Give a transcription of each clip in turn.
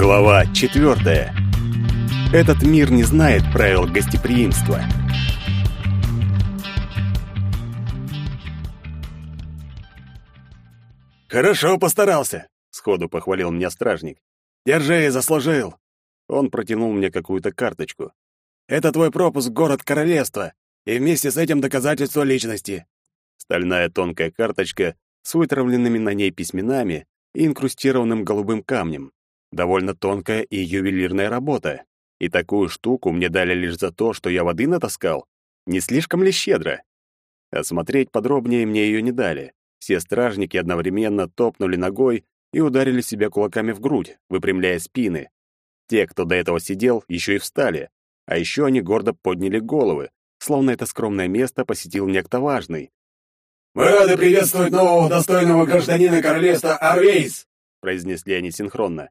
Глава четвертая. Этот мир не знает правил гостеприимства. «Хорошо постарался», — сходу похвалил меня стражник. «Держи, заслужил». Он протянул мне какую-то карточку. «Это твой пропуск в город королевства, и вместе с этим доказательство личности». Стальная тонкая карточка с вытравленными на ней письменами и инкрустированным голубым камнем. Довольно тонкая и ювелирная работа. И такую штуку мне дали лишь за то, что я воды натаскал. Не слишком ли щедро? Осмотреть подробнее мне ее не дали. Все стражники одновременно топнули ногой и ударили себя кулаками в грудь, выпрямляя спины. Те, кто до этого сидел, еще и встали. А еще они гордо подняли головы, словно это скромное место посетил некто важный. «Мы рады приветствовать нового достойного гражданина королевства Арвейс!» произнесли они синхронно.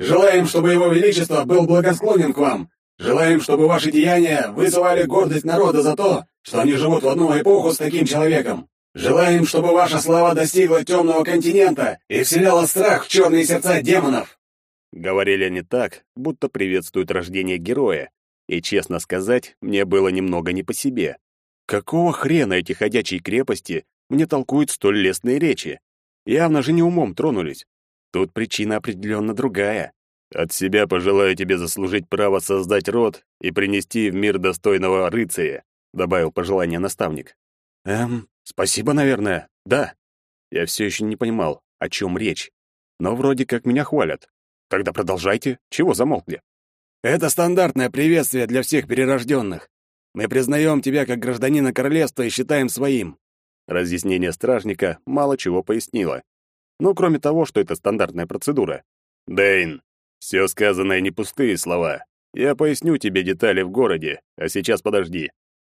Желаем, чтобы его величество был благосклонен к вам. Желаем, чтобы ваши деяния вызывали гордость народа за то, что они живут в одну эпоху с таким человеком. Желаем, чтобы ваша слава достигла темного континента и вселяла страх в черные сердца демонов. Говорили они так, будто приветствуют рождение героя. И, честно сказать, мне было немного не по себе. Какого хрена эти ходячие крепости мне толкуют столь лестные речи? Явно же не умом тронулись. Тут причина определенно другая. От себя пожелаю тебе заслужить право создать род и принести в мир достойного рыцаря, добавил пожелание наставник. Эм, спасибо, наверное. Да. Я все еще не понимал, о чем речь. Но вроде как меня хвалят. Тогда продолжайте. Чего замолкли? Это стандартное приветствие для всех перерожденных. Мы признаем тебя как гражданина королевства и считаем своим. Разъяснение стражника мало чего пояснило. Ну, кроме того, что это стандартная процедура. Дэйн, все сказанное не пустые слова. Я поясню тебе детали в городе, а сейчас подожди.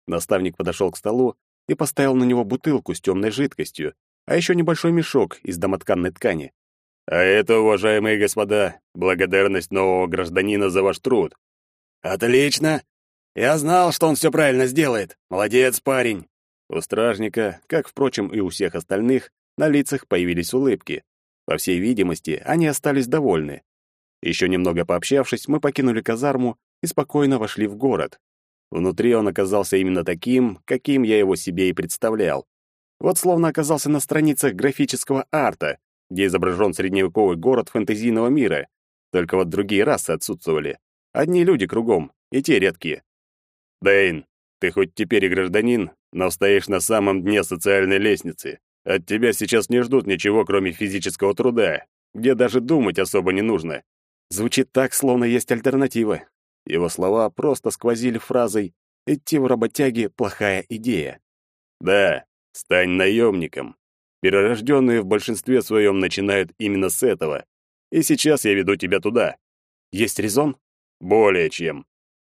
Наставник подошел к столу и поставил на него бутылку с темной жидкостью, а еще небольшой мешок из домотканной ткани. А это, уважаемые господа, благодарность нового гражданина за ваш труд. Отлично. Я знал, что он все правильно сделает. Молодец, парень. У стражника, как, впрочем, и у всех остальных, на лицах появились улыбки. По всей видимости, они остались довольны. Еще немного пообщавшись, мы покинули казарму и спокойно вошли в город. Внутри он оказался именно таким, каким я его себе и представлял. Вот словно оказался на страницах графического арта, где изображен средневековый город фэнтезийного мира. Только вот другие расы отсутствовали. Одни люди кругом, и те редкие. Дэйн, ты хоть теперь и гражданин, но стоишь на самом дне социальной лестницы. От тебя сейчас не ждут ничего, кроме физического труда, где даже думать особо не нужно. Звучит так, словно есть альтернатива. Его слова просто сквозили фразой «идти в работяги — плохая идея». Да, стань наемником. Перерожденные в большинстве своем начинают именно с этого. И сейчас я веду тебя туда. Есть резон? Более чем.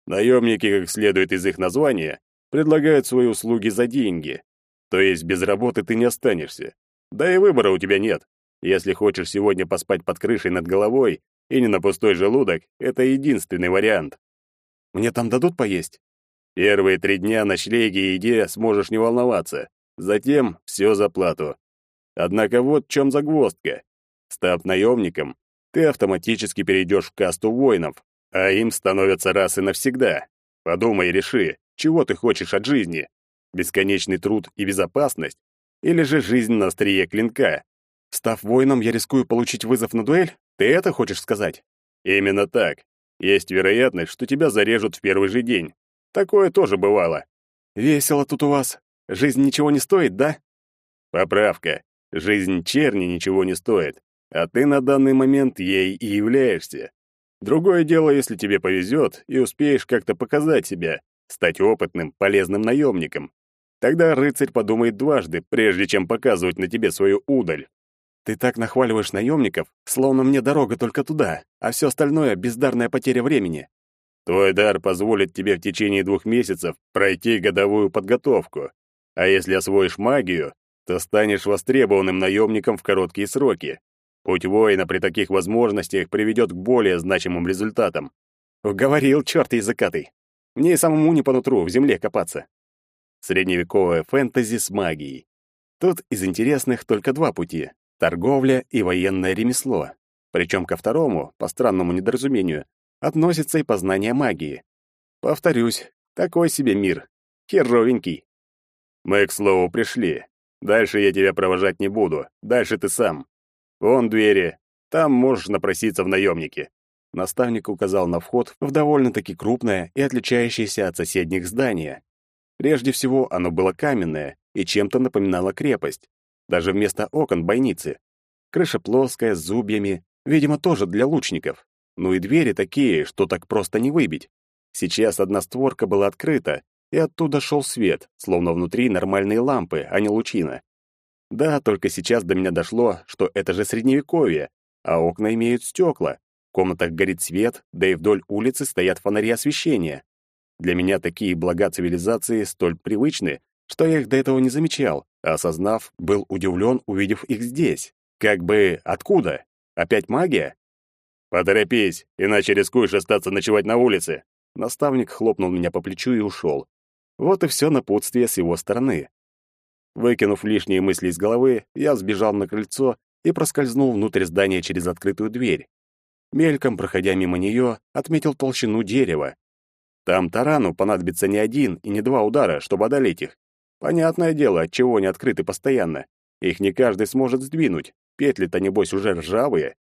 Наемники, как следует из их названия, предлагают свои услуги за деньги. То есть без работы ты не останешься. Да и выбора у тебя нет. Если хочешь сегодня поспать под крышей над головой и не на пустой желудок, это единственный вариант. Мне там дадут поесть? Первые три дня ночлеги и еде сможешь не волноваться. Затем все за плату. Однако вот в чем загвоздка. Став наемником, ты автоматически перейдешь в касту воинов, а им становятся раз и навсегда. Подумай и реши, чего ты хочешь от жизни бесконечный труд и безопасность, или же жизнь на острие клинка. Став воином, я рискую получить вызов на дуэль? Ты это хочешь сказать? Именно так. Есть вероятность, что тебя зарежут в первый же день. Такое тоже бывало. Весело тут у вас. Жизнь ничего не стоит, да? Поправка. Жизнь черни ничего не стоит, а ты на данный момент ей и являешься. Другое дело, если тебе повезет и успеешь как-то показать себя, стать опытным, полезным наемником. Тогда рыцарь подумает дважды, прежде чем показывать на тебе свою удаль. Ты так нахваливаешь наемников, словно мне дорога только туда, а все остальное — бездарная потеря времени. Твой дар позволит тебе в течение двух месяцев пройти годовую подготовку. А если освоишь магию, то станешь востребованным наемником в короткие сроки. Путь воина при таких возможностях приведет к более значимым результатам. Говорил черт языкатый. Мне и самому не по нутру в земле копаться. Средневековое фэнтези с магией. Тут из интересных только два пути — торговля и военное ремесло. Причем ко второму, по странному недоразумению, относится и познание магии. Повторюсь, такой себе мир. Херовенький. Мы, к слову, пришли. Дальше я тебя провожать не буду. Дальше ты сам. Вон двери. Там можешь напроситься в наемники. Наставник указал на вход в довольно-таки крупное и отличающееся от соседних здание. Прежде всего, оно было каменное и чем-то напоминало крепость. Даже вместо окон бойницы. Крыша плоская, с зубьями, видимо, тоже для лучников. Ну и двери такие, что так просто не выбить. Сейчас одна створка была открыта, и оттуда шел свет, словно внутри нормальные лампы, а не лучина. Да, только сейчас до меня дошло, что это же средневековье, а окна имеют стекла, в комнатах горит свет, да и вдоль улицы стоят фонари освещения. Для меня такие блага цивилизации столь привычны, что я их до этого не замечал, а осознав, был удивлен, увидев их здесь. Как бы откуда? Опять магия? «Поторопись, иначе рискуешь остаться ночевать на улице». Наставник хлопнул меня по плечу и ушел. Вот и все напутствие с его стороны. Выкинув лишние мысли из головы, я сбежал на крыльцо и проскользнул внутрь здания через открытую дверь. Мельком, проходя мимо нее, отметил толщину дерева. Там тарану понадобится не один и не два удара, чтобы одолеть их. Понятное дело, отчего они открыты постоянно. Их не каждый сможет сдвинуть. Петли-то, небось, уже ржавые.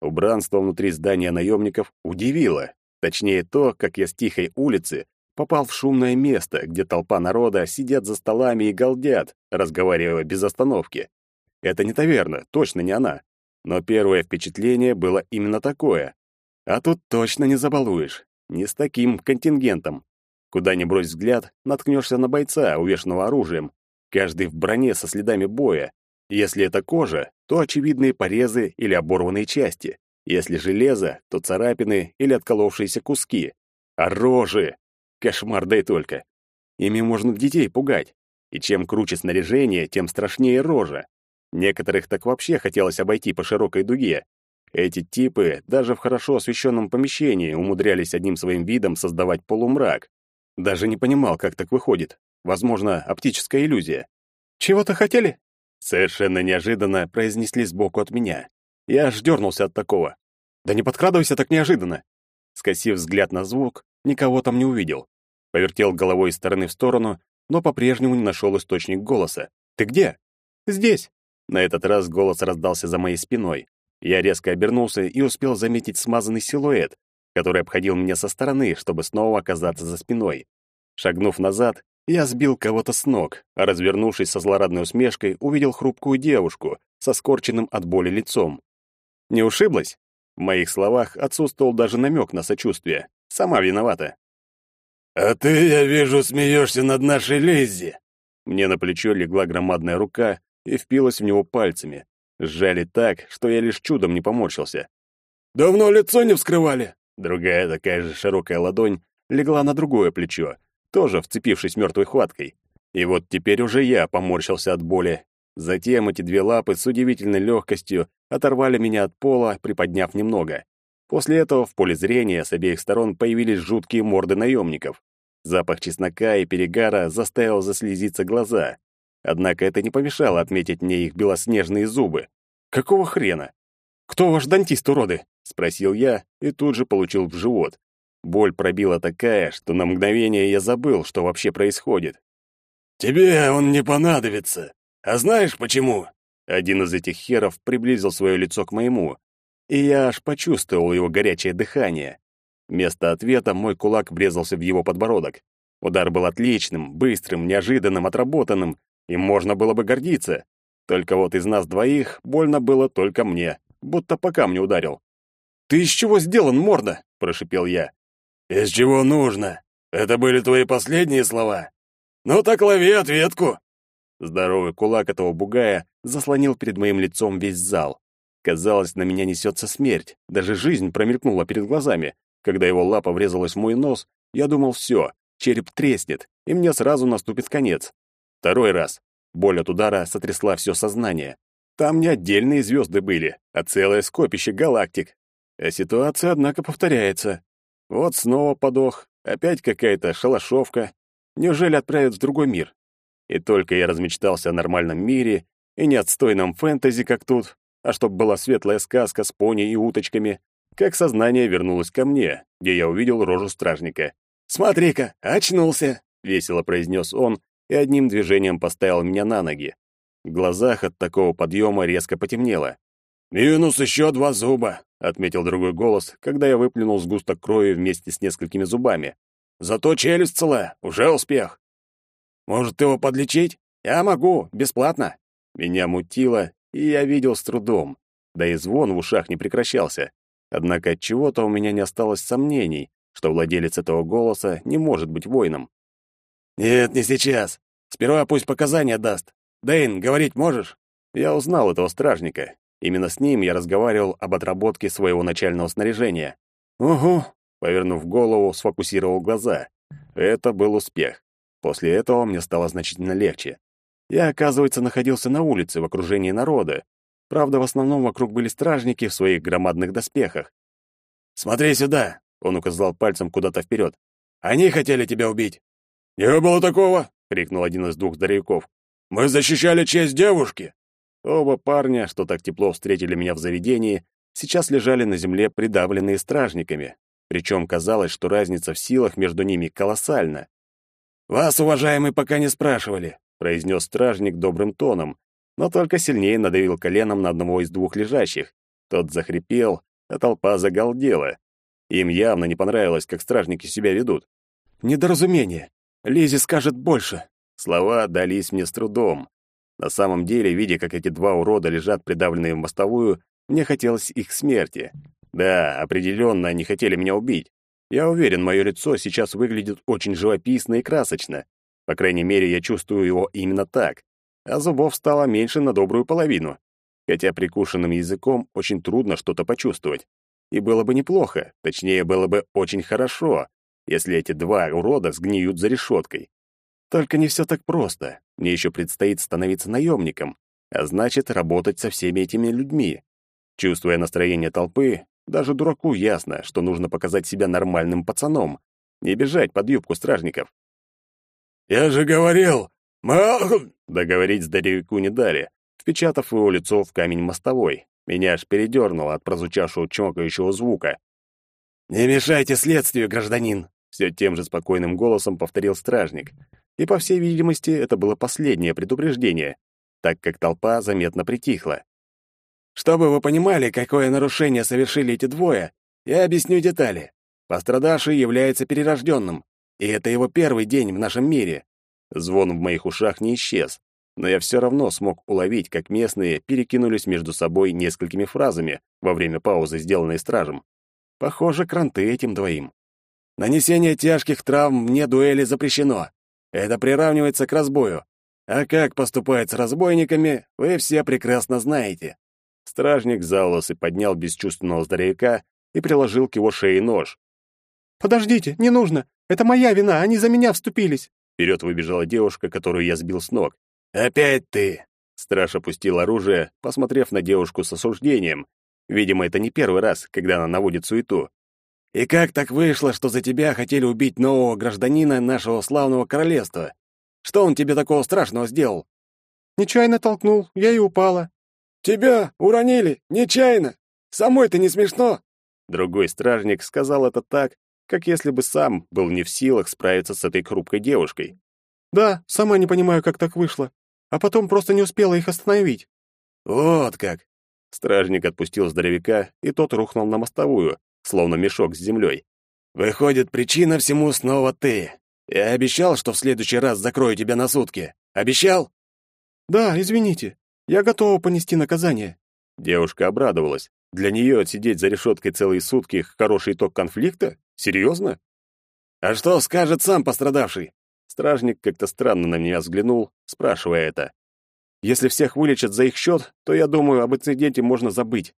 Убранство внутри здания наемников удивило. Точнее, то, как я с тихой улицы попал в шумное место, где толпа народа сидят за столами и галдят, разговаривая без остановки. Это не таверна, точно не она. Но первое впечатление было именно такое. А тут точно не забалуешь. Не с таким контингентом. Куда ни брось взгляд, наткнешься на бойца, увешанного оружием. Каждый в броне со следами боя. Если это кожа, то очевидные порезы или оборванные части. Если железо, то царапины или отколовшиеся куски. А рожи! Кошмар, да и только. Ими можно детей пугать. И чем круче снаряжение, тем страшнее рожа. Некоторых так вообще хотелось обойти по широкой дуге. Эти типы даже в хорошо освещенном помещении умудрялись одним своим видом создавать полумрак. Даже не понимал, как так выходит. Возможно, оптическая иллюзия. «Чего-то хотели?» Совершенно неожиданно произнесли сбоку от меня. Я аж дернулся от такого. «Да не подкрадывайся так неожиданно!» Скосив взгляд на звук, никого там не увидел. Повертел головой из стороны в сторону, но по-прежнему не нашел источник голоса. «Ты где?» «Здесь!» На этот раз голос раздался за моей спиной. Я резко обернулся и успел заметить смазанный силуэт, который обходил меня со стороны, чтобы снова оказаться за спиной. Шагнув назад, я сбил кого-то с ног, а развернувшись со злорадной усмешкой, увидел хрупкую девушку со скорченным от боли лицом. Не ушиблась? В моих словах отсутствовал даже намек на сочувствие. Сама виновата. «А ты, я вижу, смеешься над нашей Лиззи!» Мне на плечо легла громадная рука, и впилась в него пальцами. Сжали так, что я лишь чудом не поморщился. «Давно лицо не вскрывали?» Другая такая же широкая ладонь легла на другое плечо, тоже вцепившись мертвой хваткой. И вот теперь уже я поморщился от боли. Затем эти две лапы с удивительной легкостью оторвали меня от пола, приподняв немного. После этого в поле зрения с обеих сторон появились жуткие морды наемников. Запах чеснока и перегара заставил заслезиться глаза. Однако это не помешало отметить мне их белоснежные зубы. Какого хрена? Кто ваш дантист, уроды? спросил я и тут же получил в живот. Боль пробила такая, что на мгновение я забыл, что вообще происходит. Тебе он не понадобится. А знаешь почему? Один из этих херов приблизил свое лицо к моему, и я аж почувствовал его горячее дыхание. Вместо ответа мой кулак врезался в его подбородок. Удар был отличным, быстрым, неожиданным, отработанным, им можно было бы гордиться. Только вот из нас двоих больно было только мне, будто по камню ударил. «Ты из чего сделан, морда?» — прошипел я. «Из чего нужно? Это были твои последние слова? Ну так лови ответку!» Здоровый кулак этого бугая заслонил перед моим лицом весь зал. Казалось, на меня несется смерть. Даже жизнь промелькнула перед глазами. Когда его лапа врезалась в мой нос, я думал, все, череп треснет, и мне сразу наступит конец. Второй раз. Боль от удара сотрясла все сознание. Там не отдельные звезды были, а целое скопище галактик. А ситуация, однако, повторяется. Вот снова подох, опять какая-то шалашовка. Неужели отправят в другой мир? И только я размечтался о нормальном мире и не отстойном фэнтези, как тут, а чтоб была светлая сказка с пони и уточками, как сознание вернулось ко мне, где я увидел рожу стражника. «Смотри-ка, очнулся!» — весело произнес он и одним движением поставил меня на ноги. В глазах от такого подъема резко потемнело. «Минус еще два зуба», — отметил другой голос, когда я выплюнул сгусток крови вместе с несколькими зубами. «Зато челюсть целая, уже успех. Может, его подлечить? Я могу, бесплатно». Меня мутило, и я видел с трудом. Да и звон в ушах не прекращался. Однако от чего-то у меня не осталось сомнений, что владелец этого голоса не может быть воином. «Нет, не сейчас. Сперва пусть показания даст. Дэйн, говорить можешь?» Я узнал этого стражника. Именно с ним я разговаривал об отработке своего начального снаряжения. «Угу», — повернув голову, сфокусировал глаза. Это был успех. После этого мне стало значительно легче. Я, оказывается, находился на улице в окружении народа. Правда, в основном вокруг были стражники в своих громадных доспехах. «Смотри сюда!» — он указал пальцем куда-то вперед. «Они хотели тебя убить!» «Не было такого!» — крикнул один из двух здоровяков. «Мы защищали честь девушки!» Оба парня, что так тепло встретили меня в заведении, сейчас лежали на земле придавленные стражниками. Причем казалось, что разница в силах между ними колоссальна. «Вас, уважаемый, пока не спрашивали», — произнес стражник добрым тоном, но только сильнее надавил коленом на одного из двух лежащих. Тот захрипел, а толпа загалдела. Им явно не понравилось, как стражники себя ведут. «Недоразумение. Лизи скажет больше». Слова дались мне с трудом. На самом деле, видя, как эти два урода лежат придавленные в мостовую, мне хотелось их смерти. Да, определенно они хотели меня убить. Я уверен, мое лицо сейчас выглядит очень живописно и красочно. По крайней мере, я чувствую его именно так. А зубов стало меньше на добрую половину. Хотя прикушенным языком очень трудно что-то почувствовать. И было бы неплохо, точнее, было бы очень хорошо, если эти два урода сгниют за решеткой. Только не все так просто. Мне еще предстоит становиться наемником, а значит, работать со всеми этими людьми. Чувствуя настроение толпы, даже дураку ясно, что нужно показать себя нормальным пацаном, не бежать под юбку стражников. «Я же говорил, мы...» Договорить здоровяку не дали, впечатав его лицо в камень мостовой. Меня аж передернуло от прозвучавшего чмокающего звука. «Не мешайте следствию, гражданин!» Все тем же спокойным голосом повторил стражник. И, по всей видимости, это было последнее предупреждение, так как толпа заметно притихла. «Чтобы вы понимали, какое нарушение совершили эти двое, я объясню детали. Пострадавший является перерожденным, и это его первый день в нашем мире». Звон в моих ушах не исчез, но я все равно смог уловить, как местные перекинулись между собой несколькими фразами во время паузы, сделанной стражем. Похоже, кранты этим двоим. Нанесение тяжких травм вне дуэли запрещено. Это приравнивается к разбою. А как поступать с разбойниками, вы все прекрасно знаете. Стражник за волосы поднял бесчувственного здоровяка и приложил к его шее нож. «Подождите, не нужно. Это моя вина, они за меня вступились». Вперед выбежала девушка, которую я сбил с ног. «Опять ты!» Страж опустил оружие, посмотрев на девушку с осуждением, Видимо, это не первый раз, когда она наводит суету. «И как так вышло, что за тебя хотели убить нового гражданина нашего славного королевства? Что он тебе такого страшного сделал?» «Нечаянно толкнул, я и упала». «Тебя уронили, нечаянно! Самой-то не смешно!» Другой стражник сказал это так, как если бы сам был не в силах справиться с этой хрупкой девушкой. «Да, сама не понимаю, как так вышло. А потом просто не успела их остановить». «Вот как! Стражник отпустил здоровяка, и тот рухнул на мостовую, словно мешок с землей. «Выходит, причина всему снова ты. Я обещал, что в следующий раз закрою тебя на сутки. Обещал?» «Да, извините. Я готова понести наказание». Девушка обрадовалась. Для нее отсидеть за решеткой целые сутки — хороший итог конфликта? Серьезно? «А что скажет сам пострадавший?» Стражник как-то странно на меня взглянул, спрашивая это. Если всех вылечат за их счет, то, я думаю, об инциденте можно забыть.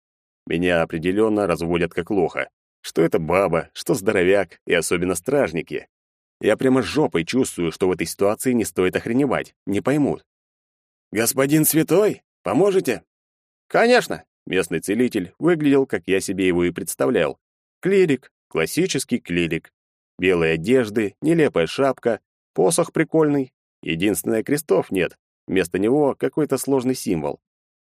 Меня определенно разводят как лоха. Что это баба, что здоровяк, и особенно стражники. Я прямо жопой чувствую, что в этой ситуации не стоит охреневать, не поймут. «Господин Святой, поможете?» «Конечно!» Местный целитель выглядел, как я себе его и представлял. Клирик, классический клирик. Белые одежды, нелепая шапка, посох прикольный. Единственное, крестов нет, Вместо него какой-то сложный символ.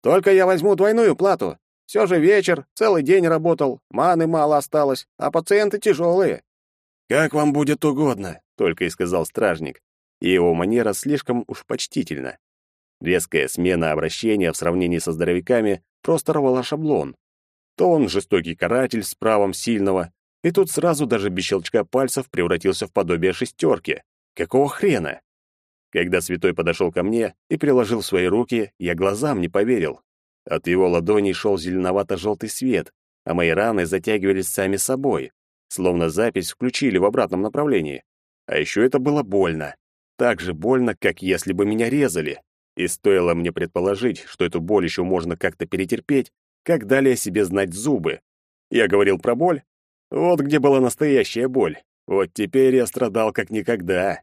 Только я возьму двойную плату. Все же вечер, целый день работал, маны мало осталось, а пациенты тяжелые». «Как вам будет угодно», — только и сказал стражник, и его манера слишком уж почтительна. Резкая смена обращения в сравнении со здоровяками просто рвала шаблон. То он жестокий каратель с правом сильного, и тут сразу даже без щелчка пальцев превратился в подобие шестерки. Какого хрена? Когда святой подошел ко мне и приложил свои руки, я глазам не поверил. От его ладоней шел зеленовато-желтый свет, а мои раны затягивались сами собой, словно запись включили в обратном направлении. А еще это было больно. Так же больно, как если бы меня резали. И стоило мне предположить, что эту боль еще можно как-то перетерпеть, как дали о себе знать зубы. Я говорил про боль? Вот где была настоящая боль. Вот теперь я страдал как никогда.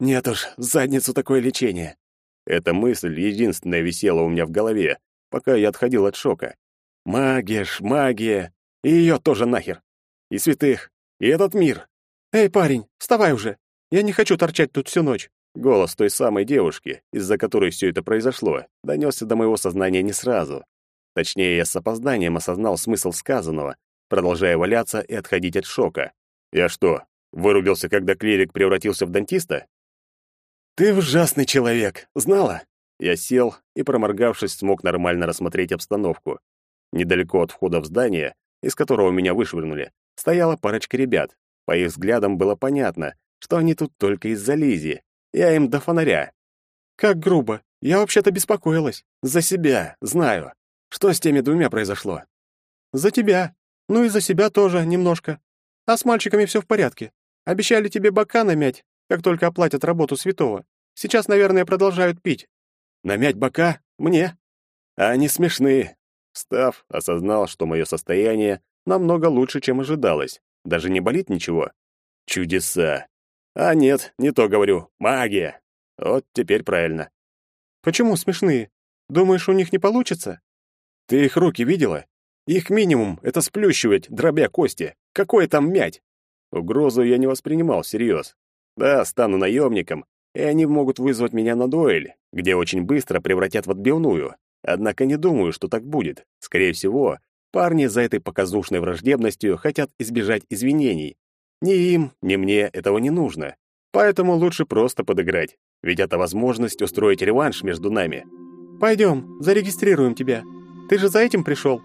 Нет уж, задницу такое лечение. Эта мысль единственная висела у меня в голове, пока я отходил от шока. Магия ж, магия. И ее тоже нахер. И святых, и этот мир. «Эй, парень, вставай уже! Я не хочу торчать тут всю ночь!» Голос той самой девушки, из-за которой все это произошло, донесся до моего сознания не сразу. Точнее, я с опозданием осознал смысл сказанного, продолжая валяться и отходить от шока. Я что, вырубился, когда клирик превратился в дантиста? «Ты ужасный человек, знала?» Я сел и, проморгавшись, смог нормально рассмотреть обстановку. Недалеко от входа в здание, из которого меня вышвырнули, стояла парочка ребят. По их взглядам было понятно, что они тут только из-за Лизи. Я им до фонаря. «Как грубо. Я вообще-то беспокоилась. За себя, знаю. Что с теми двумя произошло?» «За тебя. Ну и за себя тоже немножко. А с мальчиками все в порядке. Обещали тебе бока намять, как только оплатят работу святого. Сейчас, наверное, продолжают пить. Намять бока? Мне? А они смешные. Став, осознал, что мое состояние намного лучше, чем ожидалось. Даже не болит ничего. Чудеса. А нет, не то говорю. Магия. Вот теперь правильно. Почему смешные? Думаешь, у них не получится? Ты их руки видела? Их минимум — это сплющивать, дробя кости. Какое там мять? Угрозу я не воспринимал всерьез. Да, стану наемником, и они могут вызвать меня на дуэль, где очень быстро превратят в отбивную. Однако не думаю, что так будет. Скорее всего, парни за этой показушной враждебностью хотят избежать извинений. Ни им, ни мне этого не нужно. Поэтому лучше просто подыграть, ведь это возможность устроить реванш между нами. Пойдем, зарегистрируем тебя. Ты же за этим пришел?